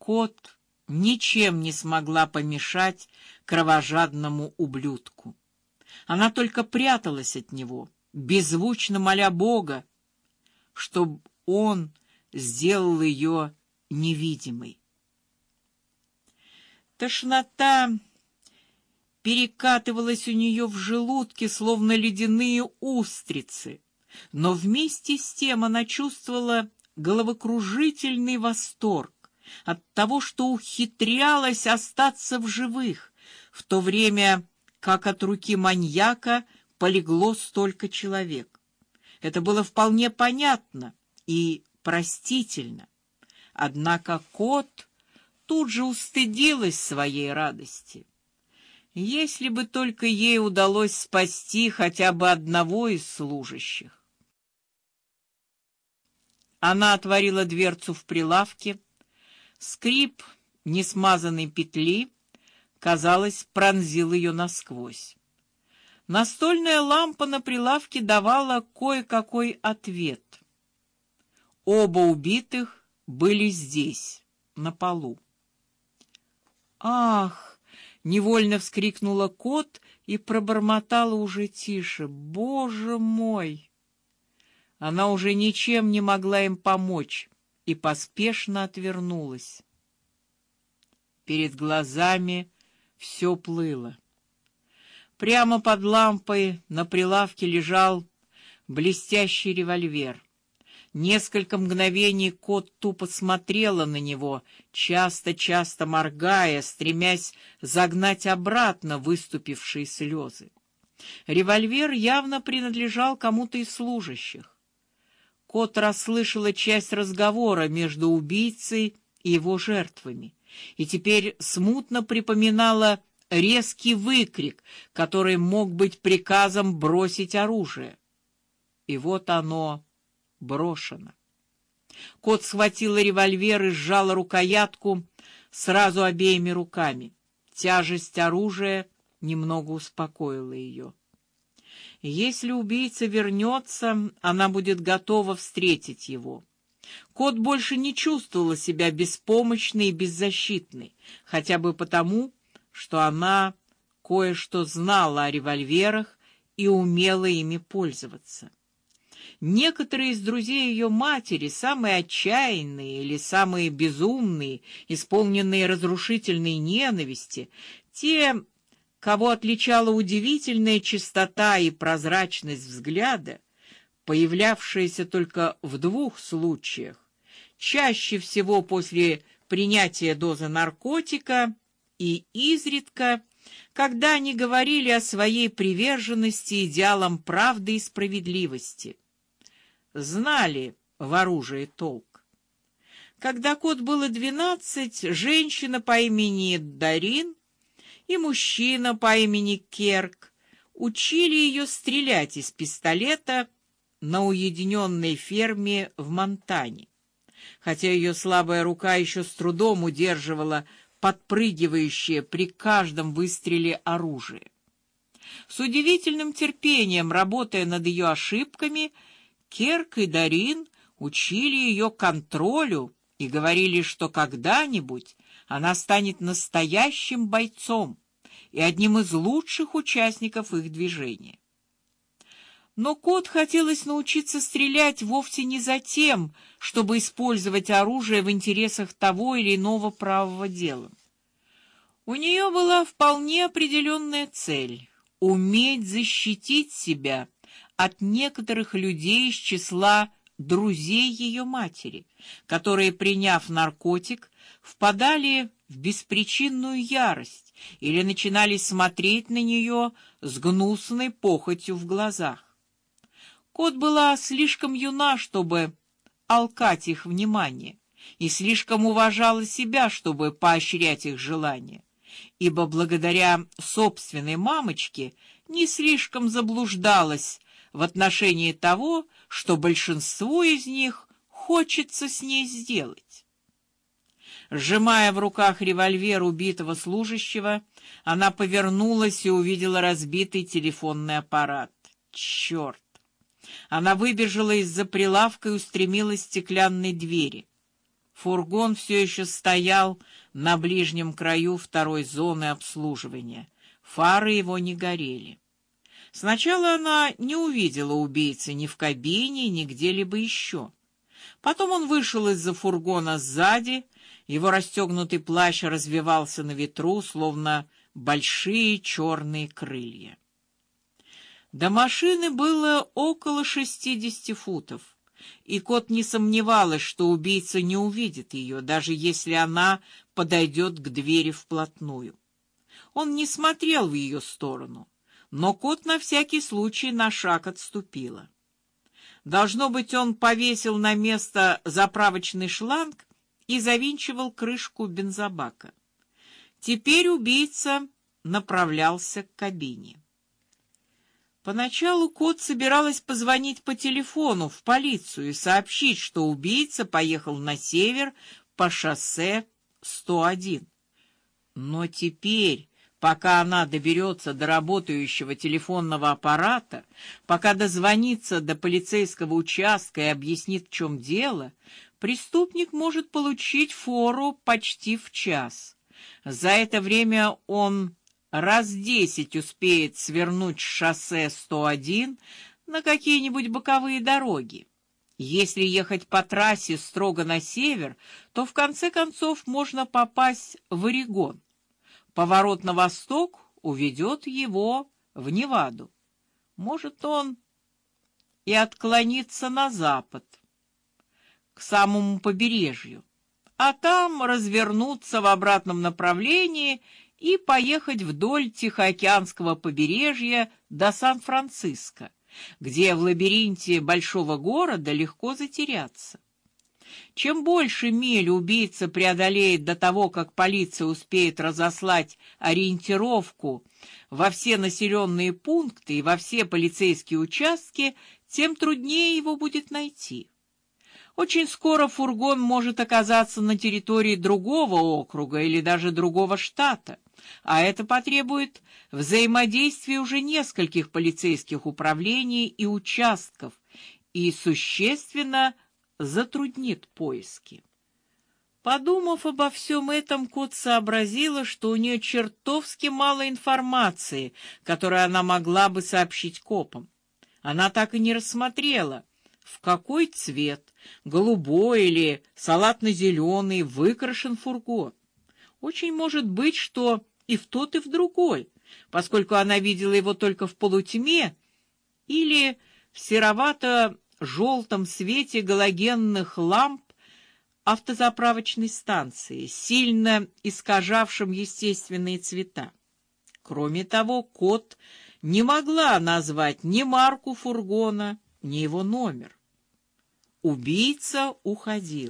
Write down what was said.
кот ничем не смогла помешать кровожадному ублюдку. Она только пряталась от него, беззвучно моля Бога, чтобы он сделал ее невидимой. Тошнота перекатывалась у нее в желудке, словно ледяные устрицы, но вместе с тем она чувствовала головокружительный восторг от того, что ухитрялась остаться в живых, в то время как от руки маньяка полегло столько человек. Это было вполне понятно и простительно. Однако кот тут же устыдилась своей радости. Если бы только ей удалось спасти хотя бы одного из служащих. Она отворила дверцу в прилавке. Скрип несмазанной петли, казалось, пронзил ее насквозь. Настольная лампа на прилавке давала кое-какой ответ. Оба убитых были здесь, на полу. Ах! невольно вскрикнула кот и пробормотала уже тише: "Боже мой!" Она уже ничем не могла им помочь и поспешно отвернулась. Перед глазами все плыло. Прямо под лампой на прилавке лежал блестящий револьвер. Несколько мгновений кот тупо смотрела на него, часто-часто моргая, стремясь загнать обратно выступившие слезы. Револьвер явно принадлежал кому-то из служащих. Кот расслышала часть разговора между убийцей и его жертвами, и теперь смутно припоминала резкий выкрик, который мог быть приказом бросить оружие. И вот оно брошено. Кот схватила револьвер и сжала рукоятку сразу обеими руками. Тяжесть оружия немного успокоила ее. Если убийца вернется, она будет готова встретить его. Кот больше не чувствовала себя беспомощной и беззащитной, хотя бы потому, что она кое-что знала о револьверах и умела ими пользоваться. Некоторые из друзей ее матери, самые отчаянные или самые безумные, исполненные разрушительной ненависти, те, кого отличала удивительная чистота и прозрачность взгляда, появлявшаяся только в двух случаях, чаще всего после принятия дозы наркотика и изредка, когда они говорили о своей приверженности идеалам правды и справедливости. Знали в оружии толк. Когда кот было двенадцать, женщина по имени Дарин и мужчина по имени Керк учили ее стрелять из пистолета на уединенной ферме в Монтане. Хотя ее слабая рука еще с трудом удерживала подпрыгивающее при каждом выстреле оружие. С удивительным терпением, работая над ее ошибками, Керк и Дарин учили ее контролю и говорили, что когда-нибудь она станет настоящим бойцом и одним из лучших участников их движения. Но кот хотелось научиться стрелять вовсе не за тем, чтобы использовать оружие в интересах того или иного правого дела. У нее была вполне определенная цель — уметь защитить себя от некоторых людей из числа друзей ее матери, которые, приняв наркотик, впадали в беспричинную ярость или начинали смотреть на нее с гнусной похотью в глазах. Кот была слишком юна, чтобы алкать их внимание, и слишком уважала себя, чтобы поощрять их желания, ибо благодаря собственной мамочке не слишком заблуждалась в отношении того, что большинству из них хочется с ней сделать. Сжимая в руках револьвер убитого служащего, она повернулась и увидела разбитый телефонный аппарат. Черт! Она выбежала из-за прилавка и устремилась к стеклянной двери. Фургон все еще стоял на ближнем краю второй зоны обслуживания. Фары его не горели. Сначала она не увидела убийцы ни в кабине, ни где-либо еще. Потом он вышел из-за фургона сзади, его расстегнутый плащ развивался на ветру, словно большие черные крылья. До машины было около шестидесяти футов, и кот не сомневалась, что убийца не увидит ее, даже если она подойдет к двери вплотную. Он не смотрел в ее сторону, но кот на всякий случай на шаг отступила. Должно быть, он повесил на место заправочный шланг и завинчивал крышку бензобака. Теперь убийца направлялся к кабине. Поначалу Кот собиралась позвонить по телефону в полицию и сообщить, что убийца поехал на север по шоссе 101. Но теперь, пока она доберется до работающего телефонного аппарата, пока дозвонится до полицейского участка и объяснит, в чем дело, преступник может получить фору почти в час. За это время он раз десять успеет свернуть с шоссе 101 на какие-нибудь боковые дороги. Если ехать по трассе строго на север, то в конце концов можно попасть в Орегон. Поворот на восток уведет его в Неваду. Может, он и отклонится на запад к самому побережью, а там развернуться в обратном направлении и поехать вдоль Тихоокеанского побережья до Сан-Франциско, где в лабиринте большого города легко затеряться. Чем больше миль убийца преодолеет до того, как полиция успеет разослать ориентировку во все населенные пункты и во все полицейские участки, тем труднее его будет найти. Очень скоро фургон может оказаться на территории другого округа или даже другого штата, а это потребует взаимодействия уже нескольких полицейских управлений и участков и существенно затруднит поиски. Подумав обо всем этом, кот сообразила, что у нее чертовски мало информации, которую она могла бы сообщить копам. Она так и не рассмотрела, в какой цвет, голубой или салатно-зеленый, выкрашен фургон. Очень может быть, что и в тот, и в другой, поскольку она видела его только в полутьме или в серовато-желтом свете галогенных ламп автозаправочной станции, сильно искажавшим естественные цвета. Кроме того, кот не могла назвать ни марку фургона, ни его номер. Убийца уходил.